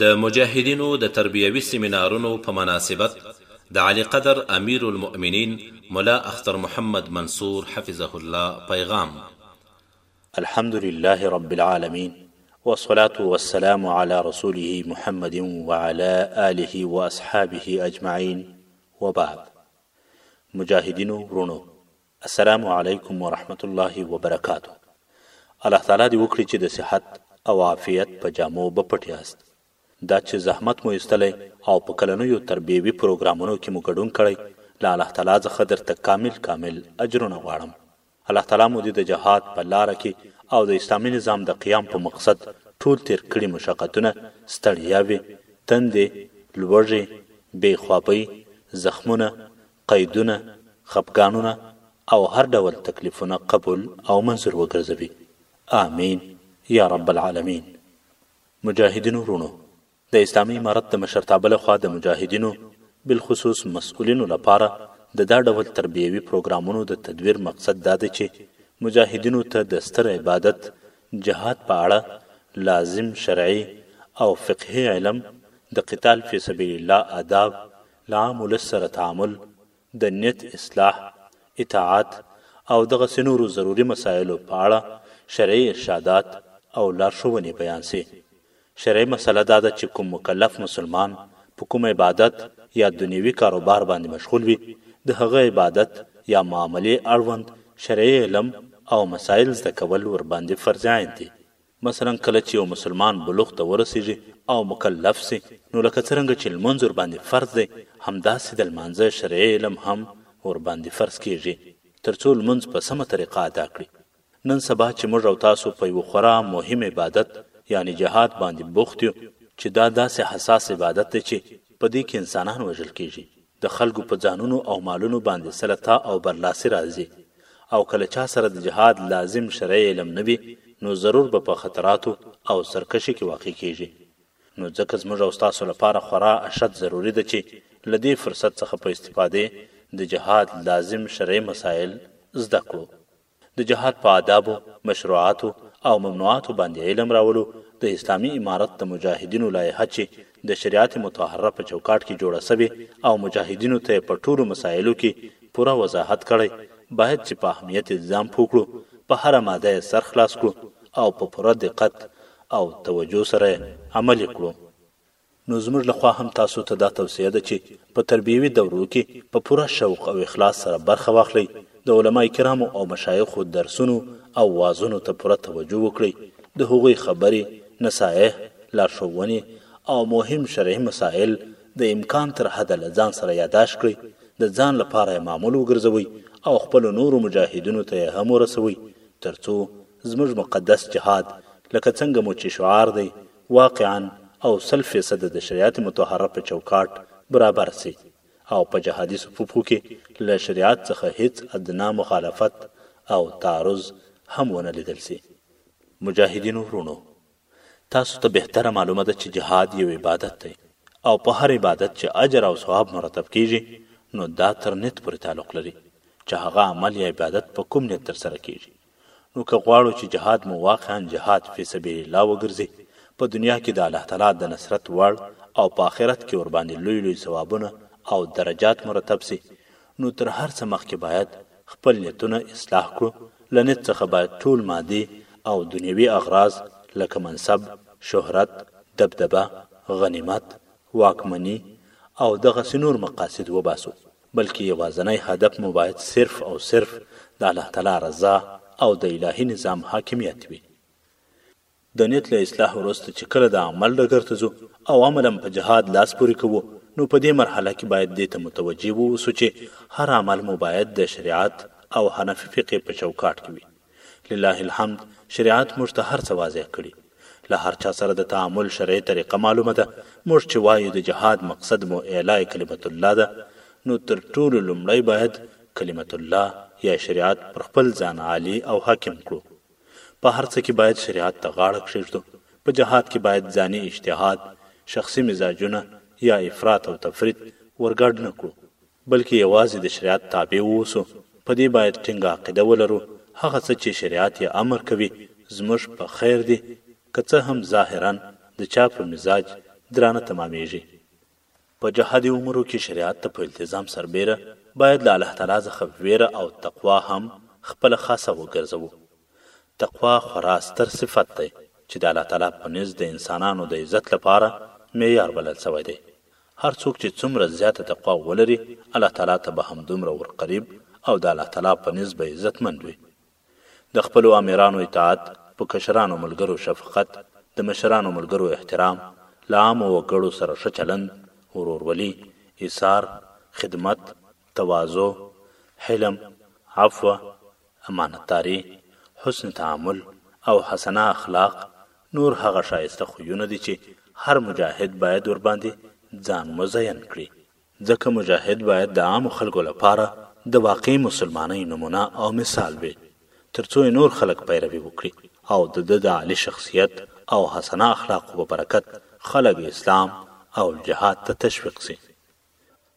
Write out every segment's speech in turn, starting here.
د مجاهدینو د تربیوي سیمینارونو په مناسبت د عالي قدر امیر المؤمنین ملا اختر محمد منصور حفظه الله پیغام. الحمدلله رب العالمين والصلاة والسلام علی رسوله محمد وعلی آله واصحابه اجمعین وبعد مجاهدینو وروڼو! السلام علیکم ورحمت الله وبرکاته الله تعالی دی وکړی چی د صحت او عافیت په جامو به پټ یاست دا چی زحمت مو ایستلی او په کلنیو تربیوی پروګرامونو کی مو ګډون کړی له الله تعالی ځخه درته کامل کامل اجرونه غواړم الله تعالی مو دی د جهاد په لاره کی او د اسلامی نظام د قیام په مقصد ټول تیر کړی مشقتونه ستړیاوی تندی لوږی بی خوابی زخمونه قیدونه، خپګانونه او هر ډول تکلیفونه قبول او منظور وګرځوي. آمین یا رب العالمین. مجاهدینو وروڼو! د اسلامي امارت د مشرتابه له خوا د مجاهدینو بالخصوص مسؤلینو لپاره د دا ډول تربیوي پروګرامونو د تدویر مقصد دا دی چې مجاهدینو ته د ستر عبادت جهاد په اړه لازم شرعي او فقهي علم، د قتال فی سبیل الله آداب، له عام ولس سره تعامل، د نیت اصلاح، اطاعت او دغسې نورو ضروري مسایلو په اړه شرعي ارشادات او لارښوونې بیان شي. شرعي مسئله دا ده چې کوم مکلف مسلمان په کوم عبادت یا دنیوي کاروبار باندې مشغول وي، د هغه عبادت یا معاملې اړوند شرعي علم او مسایل زده کول ورباندې فرض عین دي. مثلا کله چې یو مسلمان بلوغ ته ورسیږي او مکلف شي نو لکه څرنګه چې لمونځ ورباندې فرض دی همداسې د لمانځه شرعي علم هم ورباندې فرض کیږي تر څو لمونځ په سمه طریقه ادا کړي نن سبا چې موږ او تاسو په یوه خورا مهم عبادت یعنې جهاد باندې بوخت یو چې دا داسې حساس عبادت دی چې په دې کې انسانان وژل کیږي د خلکو په ځانونو او مالونو باندې سلطه او برلاسی راځي او که له چا سره د جهاد لازم شرعی علم نه وي نو ضرور به په خطراتو او سرکشی کې واقع کیږي نو ځکه زموږ او ستاسو لپاره خورا اشد ضروري ده چې له دې فرصت څخه په استفادې د جهاد لازم شرعی مسائل زده کړو. د جهاد په آدابو، مشروعاتو او ممنوعاتو باندې علم راولو، د اسلامي امارت د مجاهدینو لایحه چې د شریعت مطهره په چوکاټ کې جوړه شوې او مجاهدینو ته یې په ټولو مسایلو کې پوره وضاحت کړی، باید چې په اهمیت یې ځان پوه کړو، په هره ماده یې سر خلاص کړو او په پوره دقت او توجه سره یې عملي کړو. نو زموږ له خوا هم تاسو ته دا توصیه ده چې په تربیوي دورو کې په پوره شوق او اخلاص سره برخه واخلئ، د علماء کرامو او مشایخو درسونو او وعظونو ته پوره توجه وکړئ، د هغوی خبرې، نصایح، لارښوونې او مهم شرعي مسایل د امکان تر حده له ځان سره یاداشت کړئ، د ځان لپاره یې معمول وګرځوئ او خپلو نورو مجاهدینو ته یې هم ورسوئ، ترڅو زموږ مقدس جهاد لکه څنګه مو چې شعار دی، واقعا او سل فیصده د شریعت مطهره په چوکاټ برابر شي او په جهادي صفوفو کې له شریعت څخه هیڅ ادنی مخالفت او تعرض هم ونه لیدل شي. مجاهدینو وروڼو! تاسو ته بهتره معلومه ده چې جهاد یو عبادت دی او په هر عبادت چې اجر او ثواب مرتب کیږي نو دا تر نیت پورې تعلق لري چې هغه عمل یا عبادت په کوم نیت ترسره کیږي. نو که غواړو چې جهاد مو واقعا جهاد فی سبیل الله وګرځي په دنیا کې د الله تعالی د نصرت وړ او په آخرت کې ورباندې لوی لوی ثوابونه او درجات مرتب سي نو تر هر څه مخکې باید خپل نیتونه اصلاح کړو له نیت څخه باید ټول مادي او دنیوي اغراض لکه منصب، شهرت، دبدبه، غنیمت، واکمني او دغسې نور مقاصد وباسو. بلکې یوازنی هدف مو باید صرف او صرف د الله تعالی رضا او د الهي نظام حاکمیت وي. د نیت له اصلاح وروسته چې کله د عمل ډګر ته ځو او عملاً په جهاد لاس پورې کوو، نو په دې مرحله کې باید دې ته متوجه واوسو چې هر عمل مو باید د شریعت او حنفي فقې په چوکاټ کې وي. لله الحمد شریعت موږ ته هرڅه واضع کړي له هرچا سره د تعامل شرعي طریقه معلومه ده موږ چې وایو د جهاد مقصد مو اعلاء کلمت الله ده نو تر ټولو لومړی باید کلمت الله یا شریعت پر خپل ځان عالي او حاکم کړو په هرڅه کې باید شریعت ته غاړه کښېږدو په جهاد کې باید ځاني اجتهاد شخصي مزاجونه یا افراط او تفریط ورګډ نه کړو بلکې یوازې د شریعت تابع واوسو، په دې باید ټینګه عقیده ولرو، هغه څه چې شریعت یې امر کوي زموږ په خیر دي، که څه هم ظاهراً د چا په مزاج درانه تمامیږي. په جهادي امورو کې شریعت ته په التزام سربېره باید له الله تعالی ځخه وېره او تقوا هم خپله خاصه وګرځوو. تقوا خورا ستر صفت دی چې د الله تعالی په نزد د انسانانو د عزت لپاره معیار بلل شوی دی. هر څوک چې څومره زیاته تقوا ولري الله تعالی ته به همدومره ورقریب او د الله تعالی په نزد به عزتمند وي. د خپلو امیرانو اطاعت، په کشرانو ملګرو شفقت، د مشرانو ملګرو احترام، له عامو وګړو سره ښه چلند، ورورولي، ایثار، خدمت، تواضع، حلم، عفوه، امانتداري، حسن تعامل او حسنه اخلاق نور هغه ښایسته خویونه دي چې هر مجاهد باید ورباندې ځان مزین کړي. ځکه مجاهد باید د عامو خلکو لپاره د واقعي مسلمانۍ نمونه او مثال وي، تر څو یې نور خلک پیروي وکړي او د ده د عالي شخصیت او حسنه اخلاقو په برکت خلک اسلام او جهاد ته تشویق شي.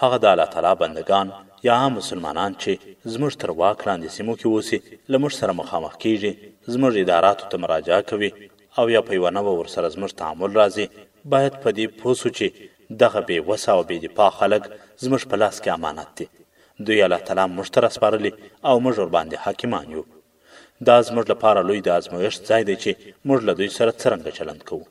هغه د الله تعالی بندګان یا عام مسلمانان چې زموږ تر واک لاندې سیمو کې اوسي له موږ سره مخامخ کیږي، زموږ اداراتو ته مراجعه کوي او یا په یوه نوعه ورسره زموږ تعامل راځي، باید په دې پوه شو چې دغه بې وسه او بې دفاع خلک زموږ په لاس کې امانت دي، دوی الله تعالی موږ ته راسپارلي او موږ ورباندې حاکمان یو. دا زموږ لپاره لوی د ازمویښت ځای دی چې موږ له دوی سره څرنګه چلند کوو.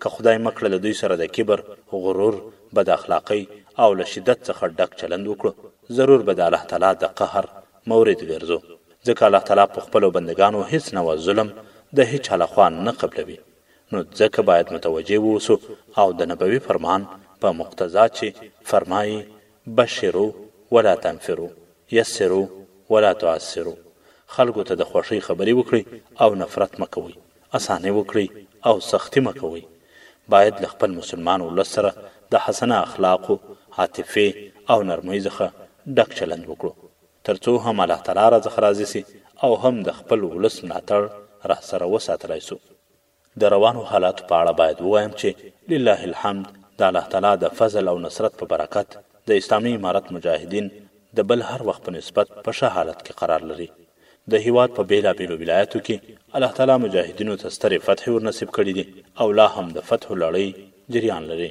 که خدای مه کړه له دوی سره د کبر، غرور، بد اخلاقۍ او له شدت څخه ډک چلند وکړو، ضرور به د الله تعالی د قهر مورد ګرځو، ځکه الله تعالی په خپلو بندګانو هیڅ نوع ظلم د هیچا له خوا نه قبلوي، نو ځکه باید متوجه واوسو او د نبوي فرمان په مقتضا چې فرمايي، بشرو ولا تنفرو يسرو ولا تعسرو خلکو ته د خوښۍ خبرې وکړئ او نفرت مه کوئ، اسانۍ وکړئ او سختي مه کوئ. بايد له خپل مسلمان ولس سره د حسنه اخلاقو، عاطفې او نرمۍ ځخه ډک چلند وکړو تر څو هم الله تعالی راڅخه راضي سي او هم د خپل ولس ملاتړ راسره وساتلای سو. د روانو حالاتو په اړه باید ووایم چې لله الحمد د الله تعالی د فضل او نصرت په برکت د اسلامي امارت مجاهدین د بل هر وخت په نسبت په ښه حالت کې قرار لري. د هیواد په بیلا بیلو ولایاتو کې الله تعالی مجاهدینو ته سترې فتحې ورنصیب کړي دي او لا هم د فتحو لړۍ جریان لري.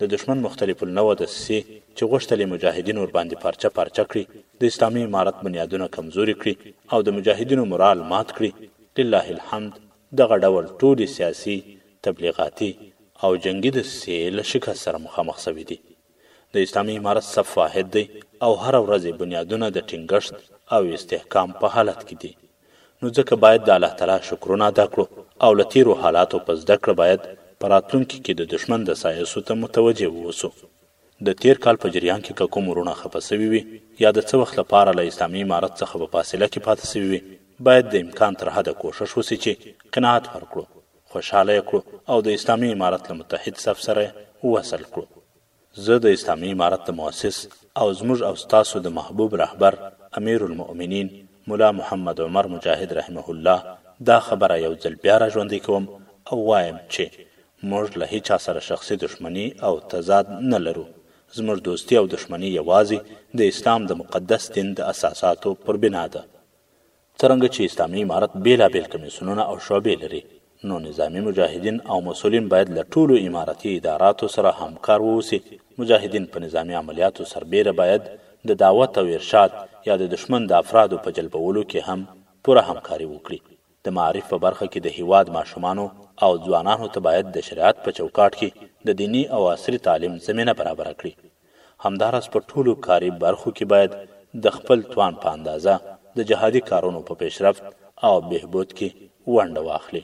د دښمن مختلف النوع دسیسې چې غوښتل یې مجاهدین ورباندې پارچه پارچه کړي، د اسلامي امارت بنیادونه کمزوري کړي او د مجاهدینو مورال مات کړي، لله الحمد دغه ډول ټولې سیاسي، تبلیغاتي او جنګي دسیسې له شکست سره مخامخ شوې دي. د اسلامي امارت صف واحد دی او هره ورځ یې بنیادونه د ټینګښت او استحکام په حالت کې دي. نو ځکه باید د الله تعالی شکرونه ادا کړو او له تیرو حالاتو په زده کړه باید په راتلونکي کې د دښمن دسایسو ته متوجه واوسو. د تیر کال په جریان کې که کوم وروڼه خپه شوي وي یا د څه وخت له پاره له اسلامي امارت څخه په فاصله کې پاتې شوي وي باید د امکان تر حده کوښښ وشي چې قناعت ورکړو، خوشحاله یې کړو او د اسلامي امارت له متحد صف سره یې وصل کړو. زه د اسلامي امارت د مؤسس او زموږ او ستاسو د محبوب رهبر امیر المؤمنین ملا محمد عمر مجاهد رحمه الله دا خبره یو ځل بیا را ژوندۍ کوم او وایم چې موږ له هیچا سره شخصي دښمني او تضاد نه لرو، زموږ دوستي او دښمني یوازې د اسلام د مقدس دین د اساساتو پر بنا ده. څرنګه چې اسلامي امارت بېلا بېل کمېسونونه او شعبې لري، نو نظامي مجاهدین او مسولین باید له ټولو امارتي اداراتو سره همکار واوسي، مجاهدین په نظامي عملیاتو سربېره باید د دعوت او ارشاد یا د دښمن د افرادو په جلبولو کې هم پوره همکاري وکړي، د معارف په برخه کې د هېواد ماشومانو او ځوانانو ته باید د شریعت په چوکاټ کې د دیني او عصري تعلیم زمینه برابره کړي. همداراز په ټولو کاري برخو کې باید د خپل توان په اندازه د جهادي کارونو په پیشرفت او بهبود کې ونډه واخلي.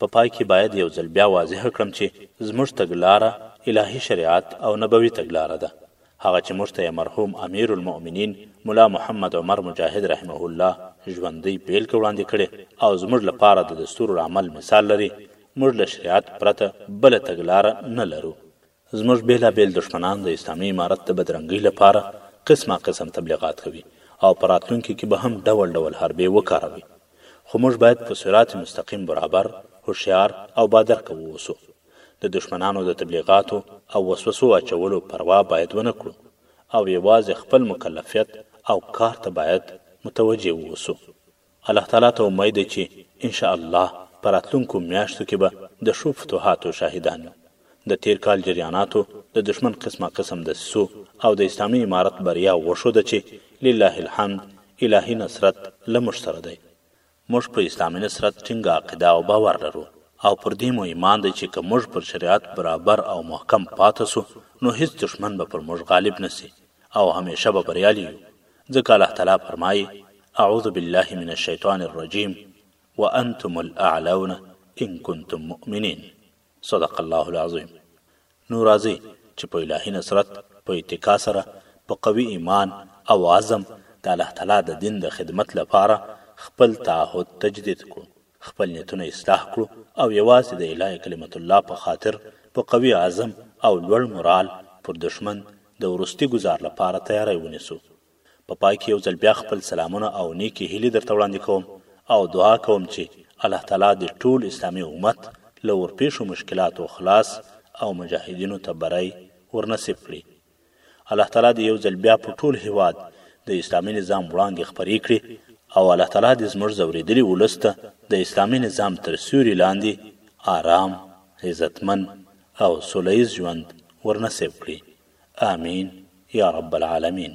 په پای کې باید یو ځل بیا واضح کړم چې زموږ تګلاره الهي شریعت او نبوي تګلاره ده، هغه چې موږ ته یې مرحوم امیرالمؤمنین ملا محمد عمر مجاهد رحمه الله ژوندۍ بېلګه وړاندې کړې او زموږ لپاره د دستورالعمل مثال لري، موږ له شریعت پرته بله تګلاره نه لرو، زموږ بېلا بېل دښمنان د اسلامي امارت د بدرنګۍ لپاره قسما قسم تبلیغات کوي او په راتلونکي کې به هم ډول ډول حربې وکاروي خو موږ باید په صراط مستقیم برابر، هوښیار او بادرکه واوسو. د دښمنانو د تبلیغاتو او وسوسو اچولو پروا باید ونه کړو او یوازې خپل مکلفیت او کار ته باید متوجه واوسو. الله تعالی ته امید دی چی ان شاء الله په راتلونکو میاشتو کی به د ښو فتوحاتو شاهدان یو. د تیر کال جریاناتو د دښمن قسما قسم دسیسو او د اسلامی امارت بریا وښوده چی لله الحمد الهی نصرت له موږ سره دی. موږ په اسلامی نصرت ټینګه عقیده او باور لرو او پر دی مو ایمان دی چی که موږ پر شریعت برابر او محکم پاته سو نو هیڅ دښمن به پر موږ غالب نسی او همیشه به بریالی یو ځکه الله تعالی فرمايي، اعوذ بالله من الشیطان الرجیم وانتم الاعلون ان کنتم مؤمنین صدق الله العظیم نو راځئ چې په الهي نصرت په اتکا سره په قوي ایمان او عزم د الله تعالی د دین د خدمت لپاره خپل تعهد تجدید کړو. خپل نیتونه اصلاح کړو او یوازې د اعلاء کلمة الله په خاطر په قوي عزم او لوړ مورال پر دښمن د وروستي ګوزار لپاره تیاری ونیسو. په پای کې یو ځل بیا خپل سلامونه او نیکې هیلې درته وړاندې کوم او دعا کوم چې الله تعالی دې ټول اسلامي امت له ورپېښو مشکلاتو خلاص او مجاهدینو ته بری ورنصیب کړي. الله تعالی دې یو ځل بیا په ټول هېواد د اسلامي نظام وړانګې خپرې کړي او الله تعالی دې زموږ ځورېدلي ولس ته د اسلامي نظام تر سیوري لاندې آرام، عزتمن او سوله ییز ژوند ورنصیب کړي. آمین یا رب العالمین.